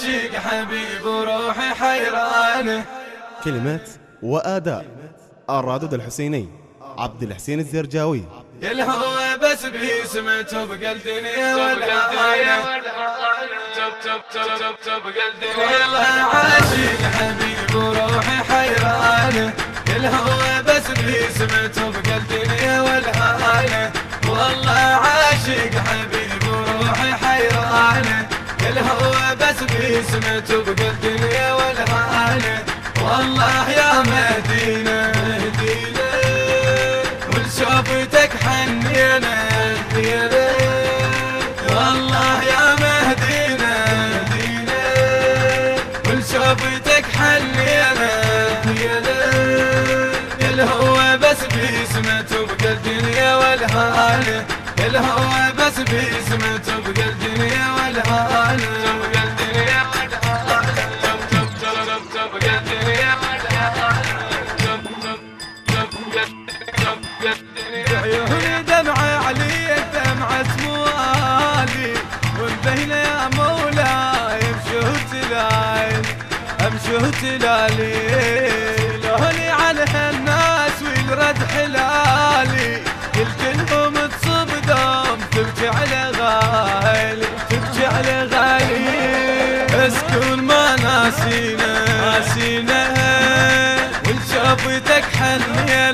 عاشق حبيب روحي حيرانه كلمات وآداء. الرادود الحسيني عبد الحسين الزرجاوي. الهوى بس باسمه تبقى الدنيا والهانة تبقى الدنيا والله عاشق حبيب روحي حيرانه الهوى بس باسمه تبقى الدنيا والهانة والله عاشق حبيب روحي حيرانه الهوى بس باسمه تبقى الدنيا والهانة والله يا مدينة مدينة ولشوفتك حنينا حنينا والله يا مهدينا مهدينا ولشوفتك حنينا حنينا الهوى بس باسمه تبقى الدنيا والهانة الهوى بس باسمه تبقى الدنيا والهانة عيوني دمعة علي دمعة موالي وانبهنا يا مولاي بشهر تلال بشهر تلالي لهني على هالناس والرد حلالي قلت لهم تصب دوم تبكي على غالي تبكي على غالي أسكن ما ناسينا ناسينا. ولشوفتك حنينا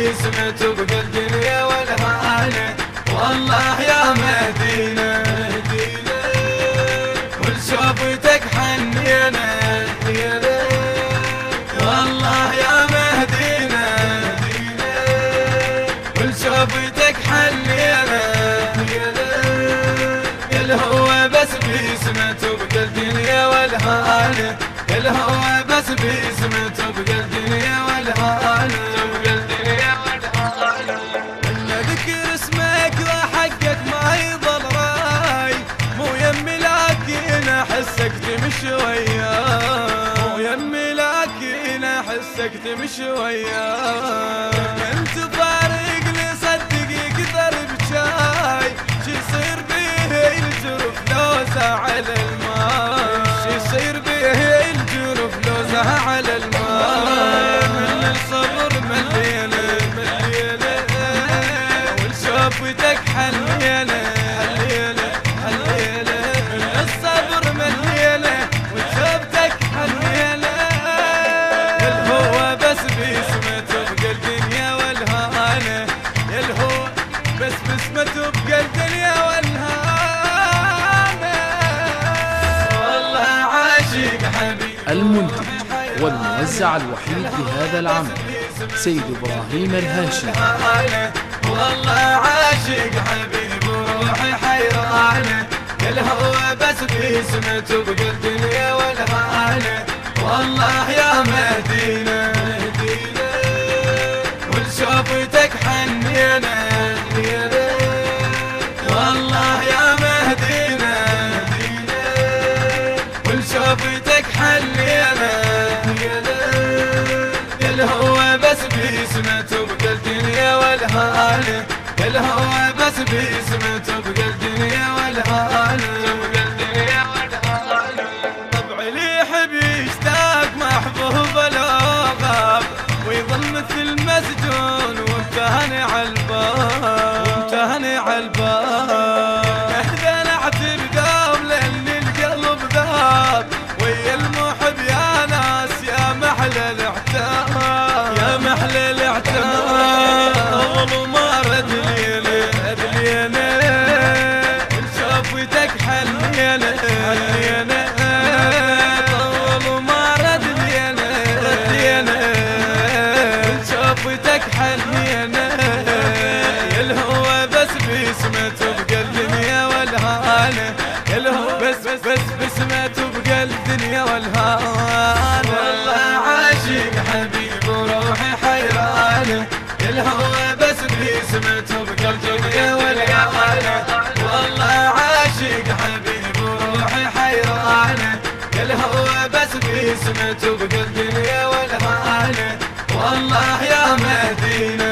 باسمه تبقى الدنيا والهانه والله يا مدينة مدينة. ولشوفتك حنينا والله يا مهدينا مهدينا ولشوفتك حنينا الهوى بس باسمه تبقى الدنيا والهانه الهوى بس باسمه تبقى احسك المنتج والموزع الوحيد لهذا العمل سيد إبراهيم الهاشمي. والله عاشق حبيب وروحي حيرانه الهوى بس باسمه تبقى الدنيا باسمه تبقى الدنيا والهانه الهوى بس بس بس باسمه تبقى تبقى الدنيا والهان. والله عاشق حبيب وروحي حيرانه الهوى بس باسمه تبقى الدنيا والهان. والله عاشق حبيب وروحي حيرانه الهوى بس باسمه تبقى الدنيا والهان. والله يا مدينة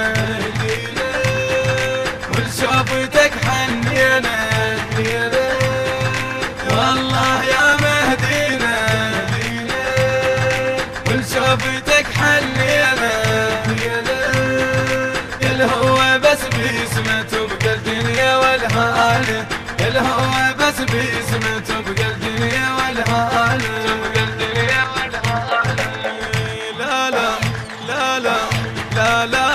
تبقى الدنيا تبقى الدنيا لا لا لا لا لا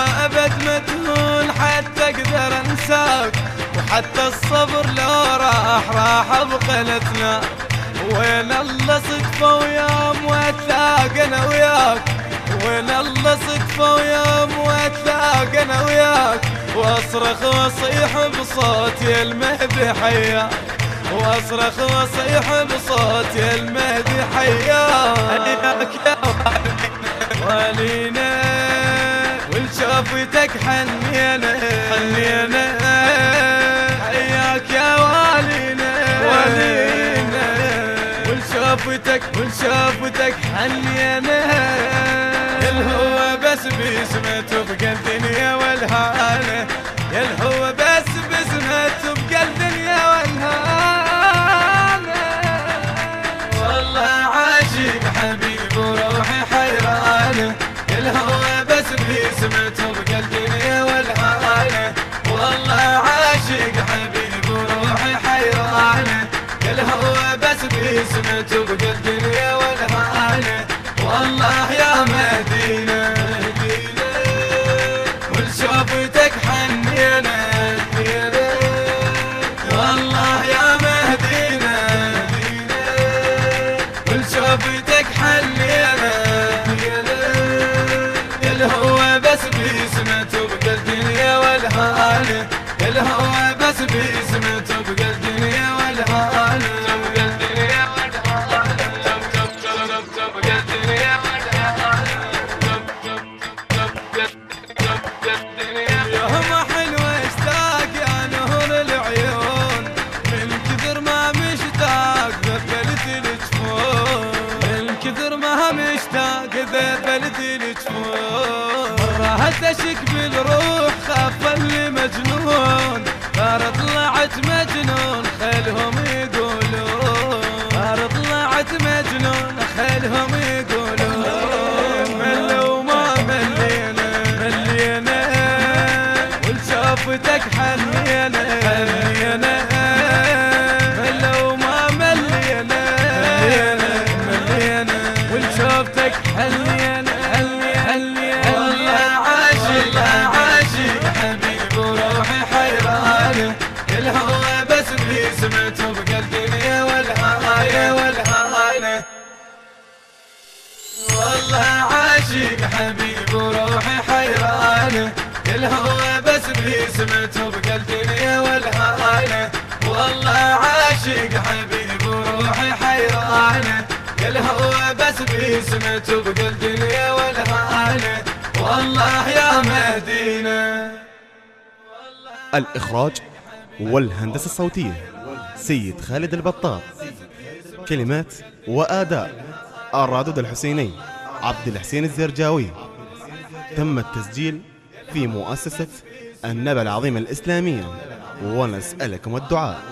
حتى أقدر انساك وحتى الصبر لو راح راح بقلتنا وين الله صدفه ويوم واتلاقى أنا وياك وين الله صدفه ويوم واتلاقى أنا وياك واصرخ واصيح بصوتي المهدي حياك واصرخ واصيح بصوتي المهدي حياك يا والينا ولشوفتك حنينا حنينا حياك يا والينا والينا. ولشوفتك ولشوفتك حنينا الهوى بس باسمه تبقى الدنيا والهانه الهوى بس باسمه تبقى الدنيا والهانه والله يا مدينة ولشوفتك حنينا والله يا مهدينا ولشوفتك حنينا مرة تشك بالروح خاف اللي مجنون صار طلعت مجنون خلهم يقولون. صار طلعت مجنون خلهم يقولون. ملوا ما ملينا ملينا. ولشوفتك حنينا الهوى بس باسمه تبقى الدنيا والهايه والهانه والله عاشق حبيب وروحي حيرانة. الهوى بس باسمه تبقى الدنيا والهانه والله عاشق حبيب وروحي حيرانة. الهوى بس باسمه تبقى الدنيا والهانه والله يا مدينة. الإخراج والهندسة الصوتية سيد خالد البطاط. كلمات وآداء الرادود الحسيني عبد الحسين الزرجاوي. تم التسجيل في مؤسسة النبى العظيم الإسلامية. ونسألكم الدعاء.